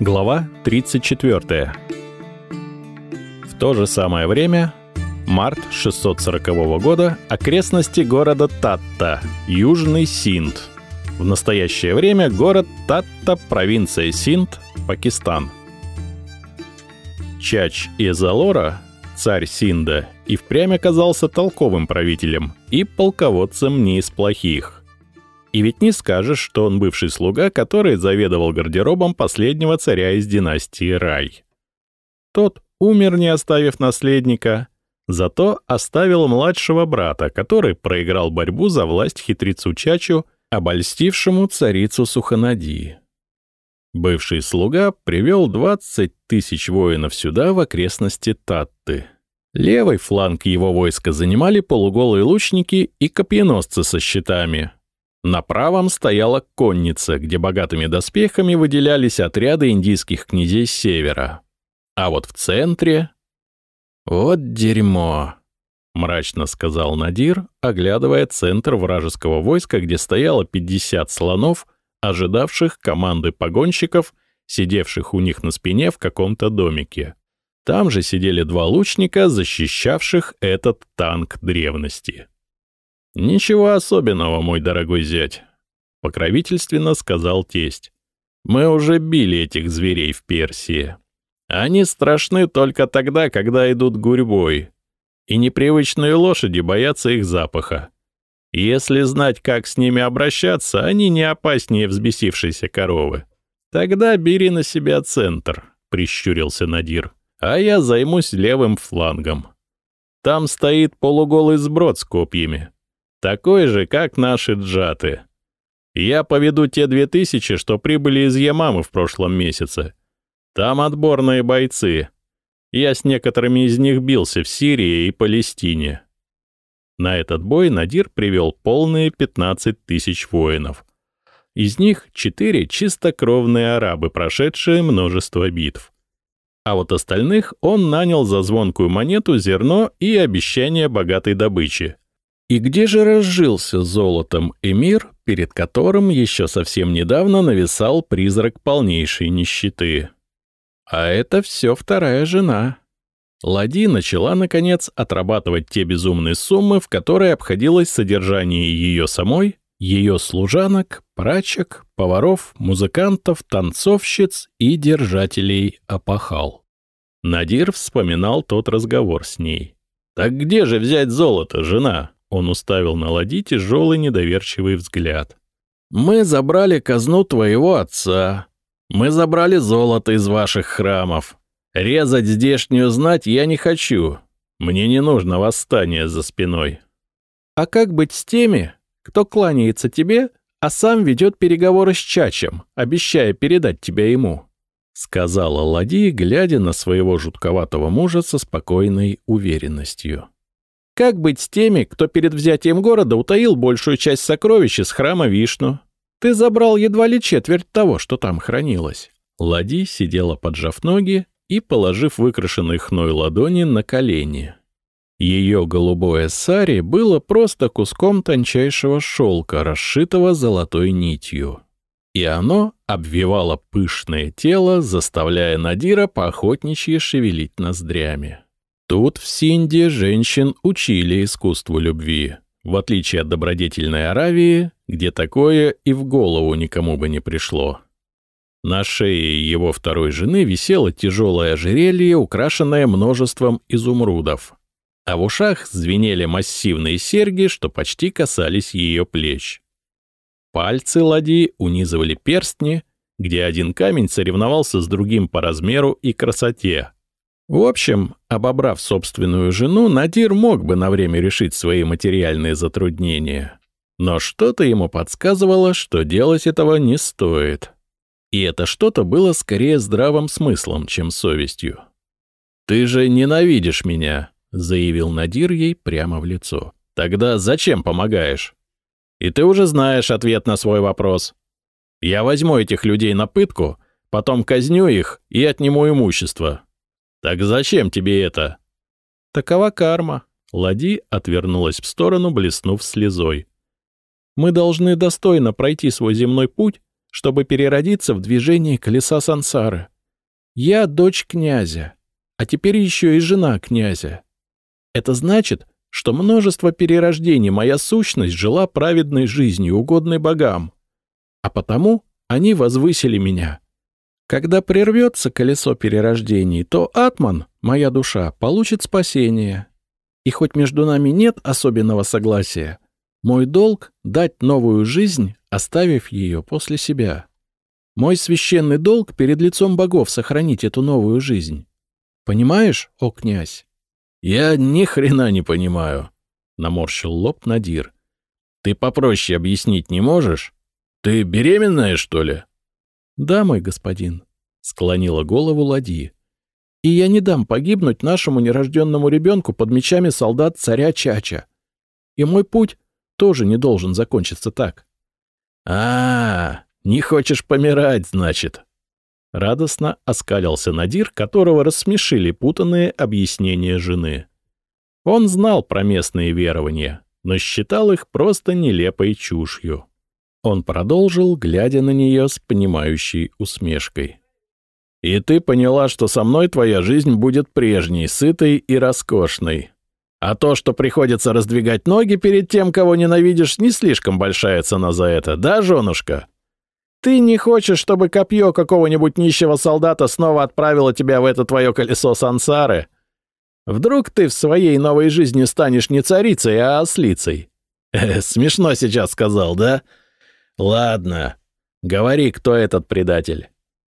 Глава 34. В то же самое время, март 640 года, окрестности города Татта, Южный Синд. В настоящее время город Татта, провинция Синд, Пакистан. Чач Изалора, царь Синда, и впрямь оказался толковым правителем и полководцем не из плохих. И ведь не скажешь, что он бывший слуга, который заведовал гардеробом последнего царя из династии Рай. Тот умер, не оставив наследника, зато оставил младшего брата, который проиграл борьбу за власть хитрецу Чачу, обольстившему царицу Суханади. Бывший слуга привел 20 тысяч воинов сюда, в окрестности Татты. Левый фланг его войска занимали полуголые лучники и копьеносцы со щитами — на правом стояла конница, где богатыми доспехами выделялись отряды индийских князей с севера. А вот в центре... «Вот дерьмо!» — мрачно сказал Надир, оглядывая центр вражеского войска, где стояло 50 слонов, ожидавших команды погонщиков, сидевших у них на спине в каком-то домике. Там же сидели два лучника, защищавших этот танк древности. «Ничего особенного, мой дорогой зять», — покровительственно сказал тесть. «Мы уже били этих зверей в Персии. Они страшны только тогда, когда идут гурьбой, и непривычные лошади боятся их запаха. Если знать, как с ними обращаться, они не опаснее взбесившейся коровы. Тогда бери на себя центр», — прищурился Надир, «а я займусь левым флангом. Там стоит полуголый сброд с копьями». Такой же, как наши джаты. Я поведу те две тысячи, что прибыли из Ямамы в прошлом месяце. Там отборные бойцы. Я с некоторыми из них бился в Сирии и Палестине. На этот бой Надир привел полные 15 тысяч воинов. Из них четыре чистокровные арабы, прошедшие множество битв. А вот остальных он нанял за звонкую монету, зерно и обещание богатой добычи — и где же разжился золотом эмир, перед которым еще совсем недавно нависал призрак полнейшей нищеты? А это все вторая жена. Лади начала, наконец, отрабатывать те безумные суммы, в которые обходилось содержание ее самой, ее служанок, прачек, поваров, музыкантов, танцовщиц и держателей опахал. Надир вспоминал тот разговор с ней. «Так где же взять золото, жена?» Он уставил на ладьи тяжелый недоверчивый взгляд. «Мы забрали казну твоего отца. Мы забрали золото из ваших храмов. Резать здешнюю знать я не хочу. Мне не нужно восстание за спиной». «А как быть с теми, кто кланяется тебе, а сам ведет переговоры с Чачем, обещая передать тебя ему?» — сказала Лади, глядя на своего жутковатого мужа со спокойной уверенностью. Как быть с теми, кто перед взятием города утаил большую часть сокровищ из храма Вишну? Ты забрал едва ли четверть того, что там хранилось. Лади сидела, поджав ноги и положив выкрашенные хной ладони на колени. Ее голубое сари было просто куском тончайшего шелка, расшитого золотой нитью. И оно обвивало пышное тело, заставляя Надира поохотничьи шевелить ноздрями. Тут в Синде женщин учили искусству любви, в отличие от добродетельной Аравии, где такое и в голову никому бы не пришло. На шее его второй жены висело тяжелое ожерелье, украшенное множеством изумрудов, а в ушах звенели массивные серьги, что почти касались ее плеч. Пальцы ладьи унизывали перстни, где один камень соревновался с другим по размеру и красоте, в общем, обобрав собственную жену, Надир мог бы на время решить свои материальные затруднения. Но что-то ему подсказывало, что делать этого не стоит. И это что-то было скорее здравым смыслом, чем совестью. «Ты же ненавидишь меня», — заявил Надир ей прямо в лицо. «Тогда зачем помогаешь? И ты уже знаешь ответ на свой вопрос. Я возьму этих людей на пытку, потом казню их и отниму имущество. «Так зачем тебе это?» «Такова карма». Лади отвернулась в сторону, блеснув слезой. «Мы должны достойно пройти свой земной путь, чтобы переродиться в движение колеса сансары. Я дочь князя, а теперь еще и жена князя. Это значит, что множество перерождений моя сущность жила праведной жизнью, угодной богам. А потому они возвысили меня. Когда прервется колесо перерождений, то Атман, моя душа, получит спасение. И хоть между нами нет особенного согласия, мой долг — дать новую жизнь, оставив ее после себя. Мой священный долг перед лицом богов — сохранить эту новую жизнь. Понимаешь, о князь? Я ни хрена не понимаю, — наморщил лоб Надир. Ты попроще объяснить не можешь? Ты беременная, что ли? Да, мой господин, — склонила голову Лади. И я не дам погибнуть нашему нерожденному ребенку под мечами солдат царя Чача. И мой путь тоже не должен закончиться так. А, -а, -а не хочешь помирать, значит? Радостно оскалился Надир, которого рассмешили путанные объяснения жены. Он знал про местные верования, но считал их просто нелепой чушью. Он продолжил, глядя на нее с понимающей усмешкой. «И ты поняла, что со мной твоя жизнь будет прежней, сытой и роскошной. А то, что приходится раздвигать ноги перед тем, кого ненавидишь, не слишком большая цена за это, да, женушка?» Ты не хочешь, чтобы копье какого-нибудь нищего солдата снова отправило тебя в это твое колесо сансары? Вдруг ты в своей новой жизни станешь не царицей, а ослицей? Э, смешно сейчас сказал, да? Ладно, говори, кто этот предатель.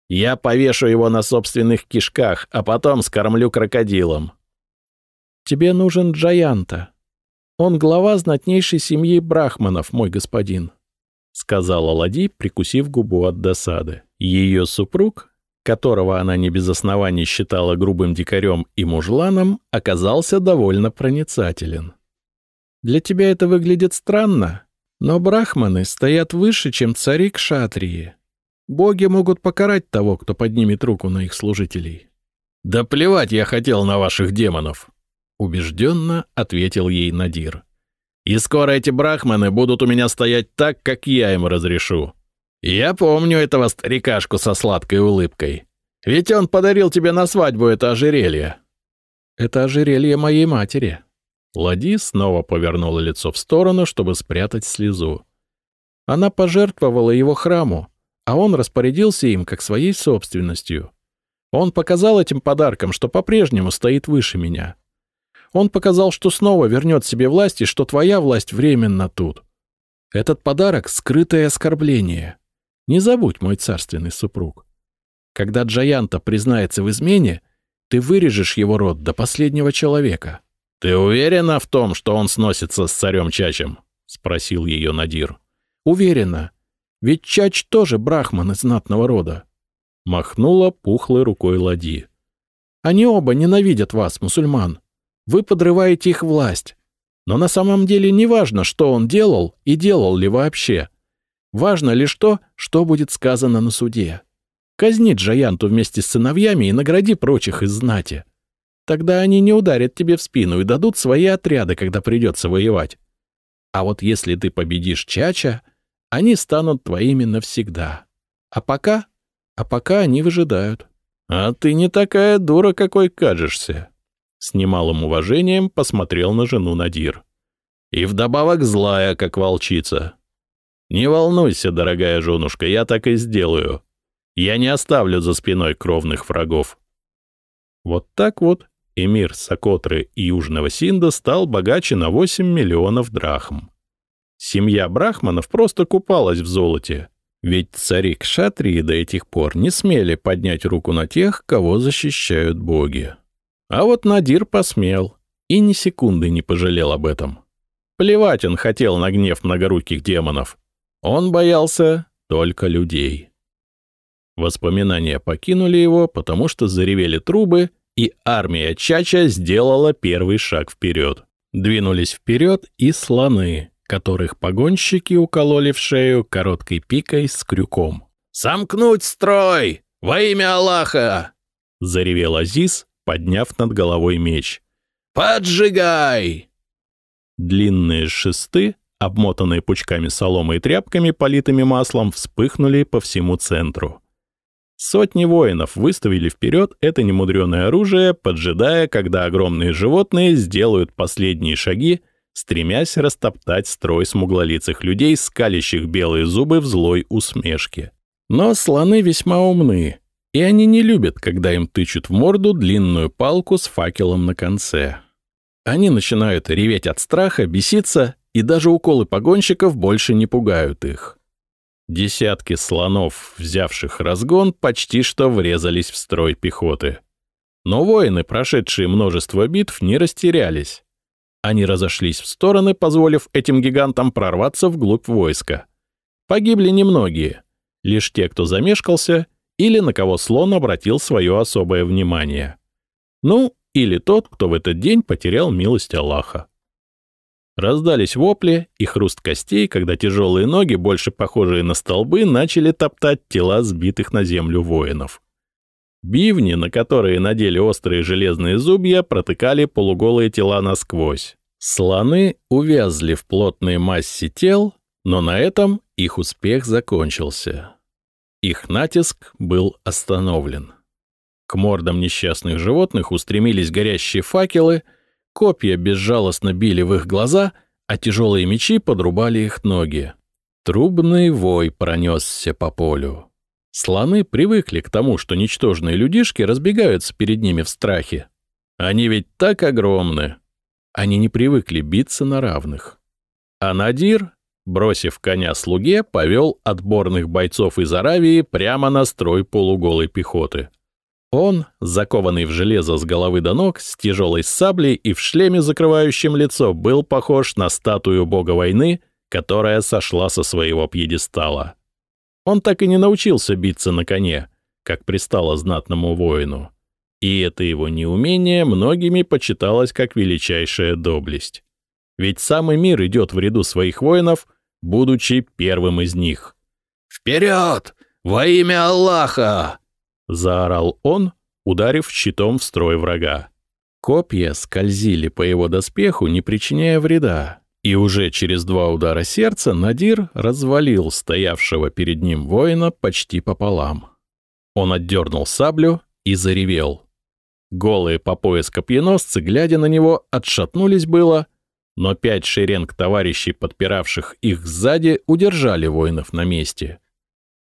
Я повешу его на собственных кишках, а потом скормлю крокодилом. Тебе нужен Джаянта. Он глава знатнейшей семьи брахманов, мой господин. — сказала Лади, прикусив губу от досады. Ее супруг, которого она не без оснований считала грубым дикарем и мужланом, оказался довольно проницателен. «Для тебя это выглядит странно, но брахманы стоят выше, чем цари кшатрии. Боги могут покарать того, кто поднимет руку на их служителей». «Да плевать я хотел на ваших демонов», — убежденно ответил ей Надир. И скоро эти брахманы будут у меня стоять так, как я им разрешу. Я помню этого старикашку со сладкой улыбкой. Ведь он подарил тебе на свадьбу это ожерелье». «Это ожерелье моей матери». Лади снова повернула лицо в сторону, чтобы спрятать слезу. Она пожертвовала его храму, а он распорядился им как своей собственностью. Он показал этим подарком, что по-прежнему стоит выше меня. Он показал, что снова вернет себе власть и что твоя власть временно тут. Этот подарок — скрытое оскорбление. Не забудь, мой царственный супруг. Когда Джаянта признается в измене, ты вырежешь его род до последнего человека. — Ты уверена в том, что он сносится с царем Чачем? — спросил ее Надир. — Уверена. Ведь Чач тоже брахман из знатного рода. Махнула пухлой рукой Лади. Они оба ненавидят вас, мусульман. Вы подрываете их власть. Но на самом деле не важно, что он делал и делал ли вообще. Важно лишь то, что будет сказано на суде. Казни Джаянту вместе с сыновьями и награди прочих из знати. Тогда они не ударят тебе в спину и дадут свои отряды, когда придется воевать. А вот если ты победишь Чача, они станут твоими навсегда. А пока... А пока они выжидают. — А ты не такая дура, какой кажешься, с немалым уважением посмотрел на жену Надир. «И вдобавок злая, как волчица. Не волнуйся, дорогая женушка, я так и сделаю. Я не оставлю за спиной кровных врагов». Вот так вот эмир Сокотры и Южного Синда стал богаче на 8 миллионов драхм. Семья брахманов просто купалась в золоте, ведь цари Кшатрии до этих пор не смели поднять руку на тех, кого защищают боги. А вот Надир посмел и ни секунды не пожалел об этом. Плевать он хотел на гнев многоруких демонов. Он боялся только людей. Воспоминания покинули его, потому что заревели трубы, и армия Чача сделала первый шаг вперед. Двинулись вперед и слоны, которых погонщики укололи в шею короткой пикой с крюком. «Сомкнуть строй! Во имя Аллаха!» — заревел Азиз, подняв над головой меч. «Поджигай!» Длинные шесты обмотанные пучками соломы и тряпками, политыми маслом, вспыхнули по всему центру. Сотни воинов выставили вперед это немудреное оружие, поджидая, когда огромные животные сделают последние шаги, стремясь растоптать строй смуглолицых людей, скалящих белые зубы в злой усмешке. Но слоны весьма умны, и они не любят, когда им тычут в морду длинную палку с факелом на конце. Они начинают реветь от страха, беситься, и даже уколы погонщиков больше не пугают их. Десятки слонов, взявших разгон, почти что врезались в строй пехоты. Но воины, прошедшие множество битв, не растерялись. Они разошлись в стороны, позволив этим гигантам прорваться вглубь войска. Погибли немногие, лишь те, кто замешкался, или на кого слон обратил свое особое внимание. Ну, или тот, кто в этот день потерял милость Аллаха. Раздались вопли и хруст костей, когда тяжелые ноги, больше похожие на столбы, начали топтать тела сбитых на землю воинов. Бивни, на которые надели острые железные зубья, протыкали полуголые тела насквозь. Слоны увязли в плотной массе тел, но на этом их успех закончился. Их натиск был остановлен. К мордам несчастных животных устремились горящие факелы — Копья безжалостно били в их глаза, а тяжелые мечи подрубали их ноги. Трубный вой пронесся по полю. Слоны привыкли к тому, что ничтожные людишки разбегаются перед ними в страхе. Они ведь так огромны. Они не привыкли биться на равных. А Надир, бросив коня слуге, повел отборных бойцов из Аравии прямо на строй полуголой пехоты. Он, закованный в железо с головы до ног, с тяжелой саблей и в шлеме, закрывающем лицо, был похож на статую бога войны, которая сошла со своего пьедестала. Он так и не научился биться на коне, как пристало знатному воину. И это его неумение многими почиталось как величайшая доблесть. Ведь самый мир идет в ряду своих воинов, будучи первым из них. «Вперед! Во имя Аллаха!» — заорал он, ударив щитом в строй врага. Копья скользили по его доспеху, не причиняя вреда, и уже через два удара сердца Надир развалил стоявшего перед ним воина почти пополам. Он отдернул саблю и заревел. Голые по пояс копьеносцы, глядя на него, отшатнулись было, но пять шеренг товарищей, подпиравших их сзади, удержали воинов на месте.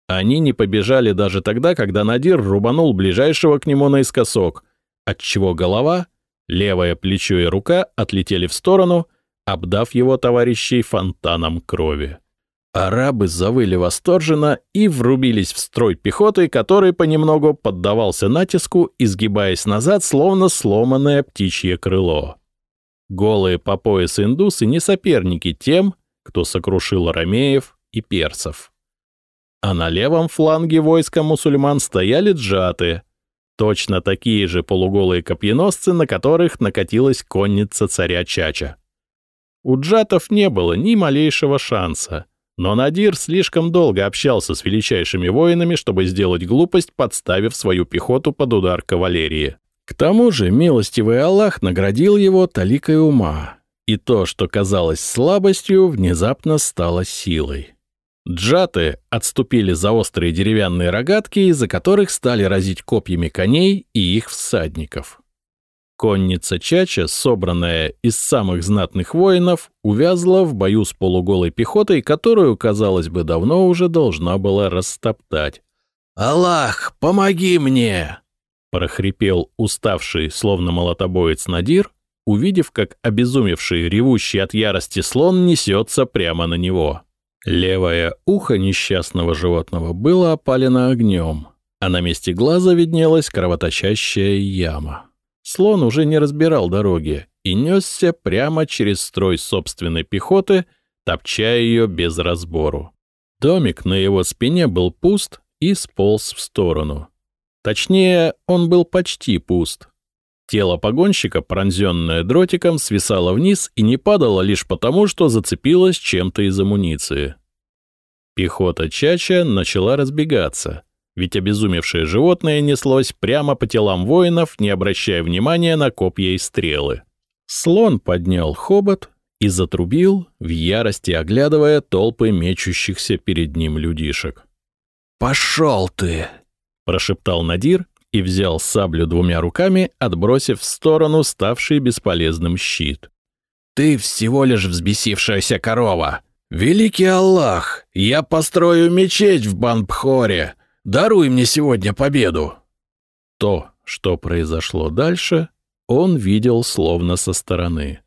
Они не побежали даже тогда, когда Надир рубанул ближайшего к нему наискосок, отчего голова, левое плечо и рука отлетели в сторону, обдав его товарищей фонтаном крови. Арабы завыли восторженно и врубились в строй пехоты, который понемногу поддавался натиску, изгибаясь назад, словно сломанное птичье крыло. Голые по пояс индусы не соперники тем, кто сокрушил арамеев и персов а на левом фланге войска мусульман стояли джаты, точно такие же полуголые копьеносцы, на которых накатилась конница царя Чача. У джатов не было ни малейшего шанса, но Надир слишком долго общался с величайшими воинами, чтобы сделать глупость, подставив свою пехоту под удар кавалерии. К тому же милостивый Аллах наградил его таликой ума, и то, что казалось слабостью, внезапно стало силой. Джаты отступили за острые деревянные рогатки, из-за которых стали разить копьями коней и их всадников. Конница Чача, собранная из самых знатных воинов, увязла в бою с полуголой пехотой, которую, казалось бы, давно уже должна была растоптать. «Аллах, помоги мне!» — прохрипел уставший, словно молотобоец Надир, увидев, как обезумевший, ревущий от ярости слон несется прямо на него. Левое ухо несчастного животного было опалено огнем, а на месте глаза виднелась кровоточащая яма. Слон уже не разбирал дороги и несся прямо через строй собственной пехоты, топча ее без разбору. Домик на его спине был пуст и сполз в сторону. Точнее, он был почти пуст. Тело погонщика, пронзенное дротиком, свисало вниз и не падало лишь потому, что зацепилось чем-то из амуниции. Пехота Чача начала разбегаться, ведь обезумевшее животное неслось прямо по телам воинов, не обращая внимания на копья и стрелы. Слон поднял хобот и затрубил, в ярости оглядывая толпы мечущихся перед ним людишек. «Пошел ты!» — прошептал Надир и взял саблю двумя руками, отбросив в сторону ставший бесполезным щит. «Ты всего лишь взбесившаяся корова! Великий Аллах, я построю мечеть в Банбхоре! Даруй мне сегодня победу!» То, что произошло дальше, он видел словно со стороны.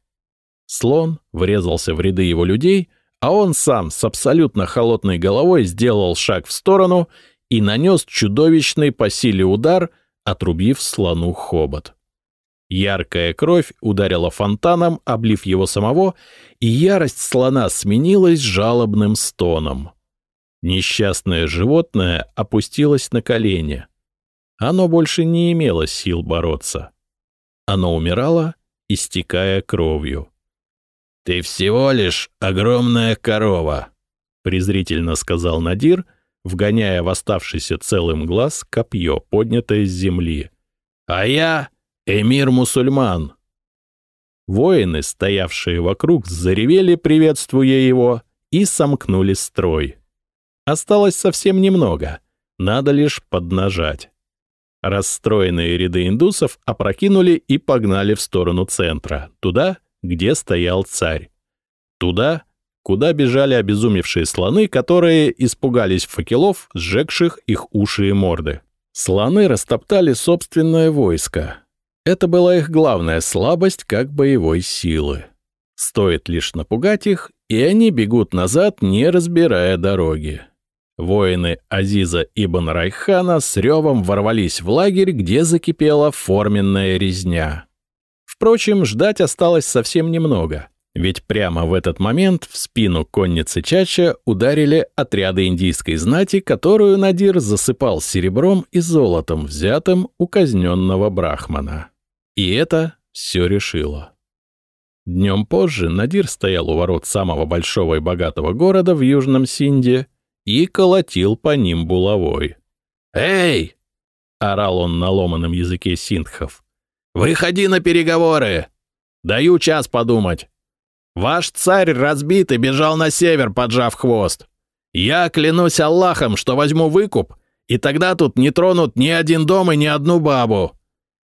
Слон врезался в ряды его людей, а он сам с абсолютно холодной головой сделал шаг в сторону и нанес чудовищный по силе удар, отрубив слону хобот. Яркая кровь ударила фонтаном, облив его самого, и ярость слона сменилась жалобным стоном. Несчастное животное опустилось на колени. Оно больше не имело сил бороться. Оно умирало, истекая кровью. «Ты всего лишь огромная корова», — презрительно сказал Надир, вгоняя в оставшийся целым глаз копье, поднятое с земли. «А я эмир-мусульман». Воины, стоявшие вокруг, заревели, приветствуя его, и сомкнули строй. Осталось совсем немного, надо лишь поднажать. Расстроенные ряды индусов опрокинули и погнали в сторону центра, туда, где стоял царь. Туда, куда бежали обезумевшие слоны, которые испугались факелов, сжегших их уши и морды. Слоны растоптали собственное войско. Это была их главная слабость как боевой силы. Стоит лишь напугать их, и они бегут назад, не разбирая дороги. Воины Азиза ибн Райхана с ревом ворвались в лагерь, где закипела форменная резня. Впрочем, ждать осталось совсем немного, ведь прямо в этот момент в спину конницы Чача ударили отряды индийской знати, которую Надир засыпал серебром и золотом, взятым у казненного брахмана. И это все решило. Днем позже Надир стоял у ворот самого большого и богатого города в Южном Синде и колотил по ним булавой. «Эй!» — орал он на ломаном языке синдхов. «Выходи на переговоры! Даю час подумать. Ваш царь разбит и бежал на север, поджав хвост. Я клянусь Аллахом, что возьму выкуп, и тогда тут не тронут ни один дом и ни одну бабу.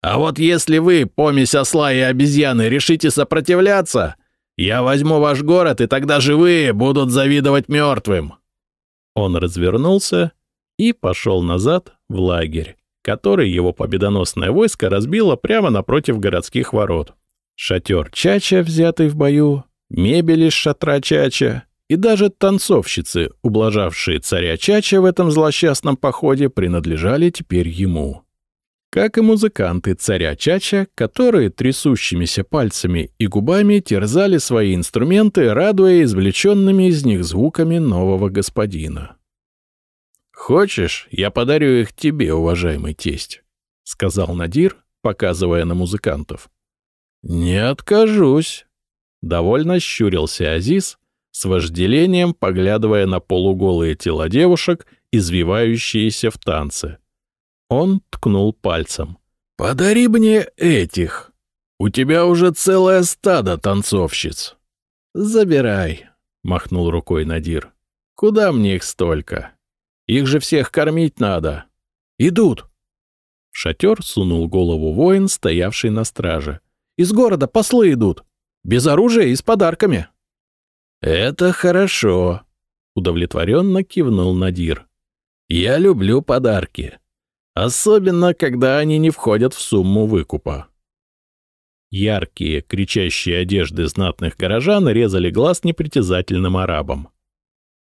А вот если вы, помесь осла и обезьяны, решите сопротивляться, я возьму ваш город, и тогда живые будут завидовать мертвым». Он развернулся и пошел назад в лагерь который его победоносное войско разбило прямо напротив городских ворот. Шатер Чача, взятый в бою, мебель из шатра Чача и даже танцовщицы, ублажавшие царя Чача в этом злосчастном походе, принадлежали теперь ему. Как и музыканты царя Чача, которые трясущимися пальцами и губами терзали свои инструменты, радуя извлеченными из них звуками нового господина. «Хочешь, я подарю их тебе, уважаемый тесть», — сказал Надир, показывая на музыкантов. «Не откажусь», — довольно щурился Азиз, с вожделением поглядывая на полуголые тела девушек, извивающиеся в танце. Он ткнул пальцем. «Подари мне этих. У тебя уже целое стадо танцовщиц». «Забирай», — махнул рукой Надир. «Куда мне их столько?» Их же всех кормить надо. Идут!» Шатер сунул голову воин, стоявший на страже. «Из города послы идут. Без оружия и с подарками». «Это хорошо», — удовлетворенно кивнул Надир. «Я люблю подарки. Особенно, когда они не входят в сумму выкупа». Яркие, кричащие одежды знатных горожан резали глаз непритязательным арабам.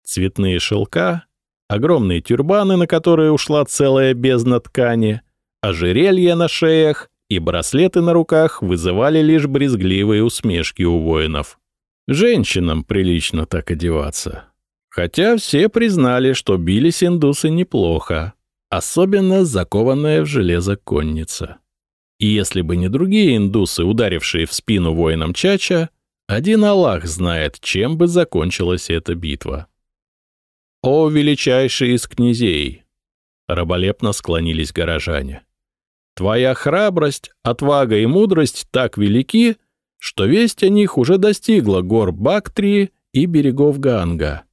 Цветные шелка, огромные тюрбаны, на которые ушла целая бездна ткани, ожерелья на шеях и браслеты на руках вызывали лишь брезгливые усмешки у воинов. Женщинам прилично так одеваться. Хотя все признали, что бились индусы неплохо, особенно закованная в железо конница. И если бы не другие индусы, ударившие в спину воинам Чача, один Аллах знает, чем бы закончилась эта битва. «О, величайший из князей!» — раболепно склонились горожане. «Твоя храбрость, отвага и мудрость так велики, что весть о них уже достигла гор Бактрии и берегов Ганга.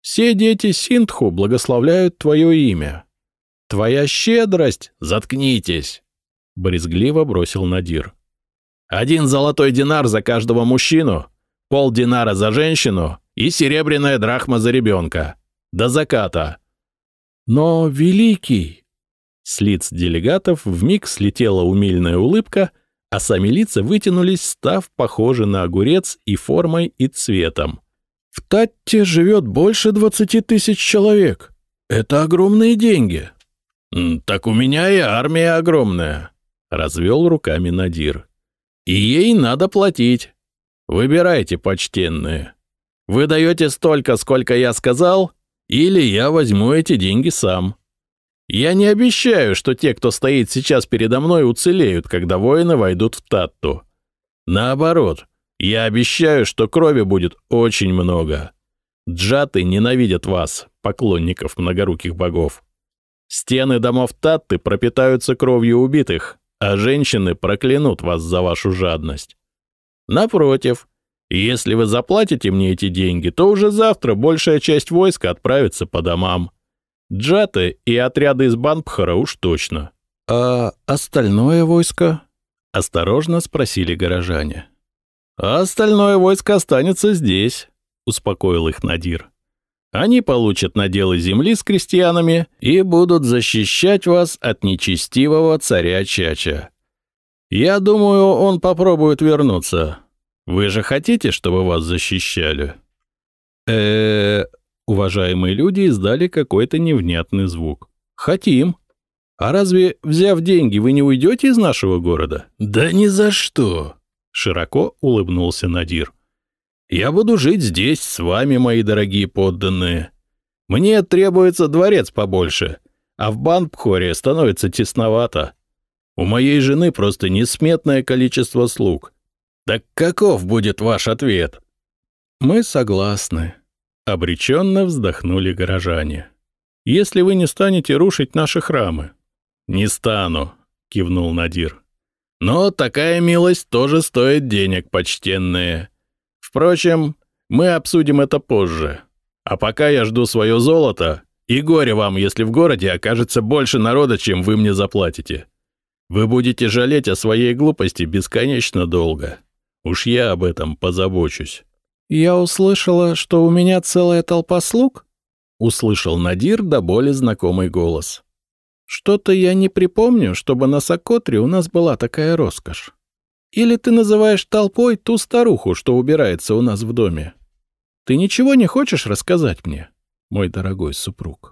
Все дети Синдху благословляют твое имя. Твоя щедрость... Заткнитесь!» — брезгливо бросил Надир. «Один золотой динар за каждого мужчину, полдинара за женщину и серебряная драхма за ребенка. До заката!» «Но, великий!» С лиц делегатов вмиг слетела умильная улыбка, а сами лица вытянулись, став похожи на огурец и формой, и цветом. В Татте живет больше двадцати тысяч человек. Это огромные деньги. Так у меня и армия огромная, развел руками Надир. И ей надо платить. Выбирайте, почтенные. Вы даете столько, сколько я сказал, или я возьму эти деньги сам. Я не обещаю, что те, кто стоит сейчас передо мной, уцелеют, когда воины войдут в Татту. Наоборот, я обещаю, что крови будет очень много. Джаты ненавидят вас, поклонников многоруких богов. Стены домов Татты пропитаются кровью убитых, а женщины проклянут вас за вашу жадность. Напротив, если вы заплатите мне эти деньги, то уже завтра большая часть войска отправится по домам. Джаты и отряды из Банпхара уж точно. — А остальное войско? — осторожно спросили горожане. А остальное войско останется здесь», — успокоил их Надир. «Они получат наделы земли с крестьянами и будут защищать вас от нечестивого царя Чача. Я думаю, он попробует вернуться. Вы же хотите, чтобы вас защищали?» э уважаемые люди издали какой-то невнятный звук. «Хотим. А разве, взяв деньги, вы не уйдете из нашего города?» «Да ни за что!» Широко улыбнулся Надир. «Я буду жить здесь с вами, мои дорогие подданные. Мне требуется дворец побольше, а в Банпхоре становится тесновато. У моей жены просто несметное количество слуг. Так каков будет ваш ответ?» «Мы согласны», — обреченно вздохнули горожане. «Если вы не станете рушить наши храмы». «Не стану», — кивнул Надир. Но такая милость тоже стоит денег, почтенные. Впрочем, мы обсудим это позже. А пока я жду свое золото, и горе вам, если в городе окажется больше народа, чем вы мне заплатите. Вы будете жалеть о своей глупости бесконечно долго. Уж я об этом позабочусь». «Я услышала, что у меня целая толпа слуг?» — услышал Надир до боли знакомый голос. Что-то я не припомню, чтобы на Сокотре у нас была такая роскошь. Или ты называешь толпой ту старуху, что убирается у нас в доме? Ты ничего не хочешь рассказать мне, мой дорогой супруг?»